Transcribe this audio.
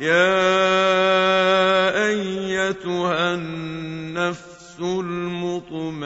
يَا أَيَّتُهَا النَّفْسُ الْمُطْمَئِنَّةُ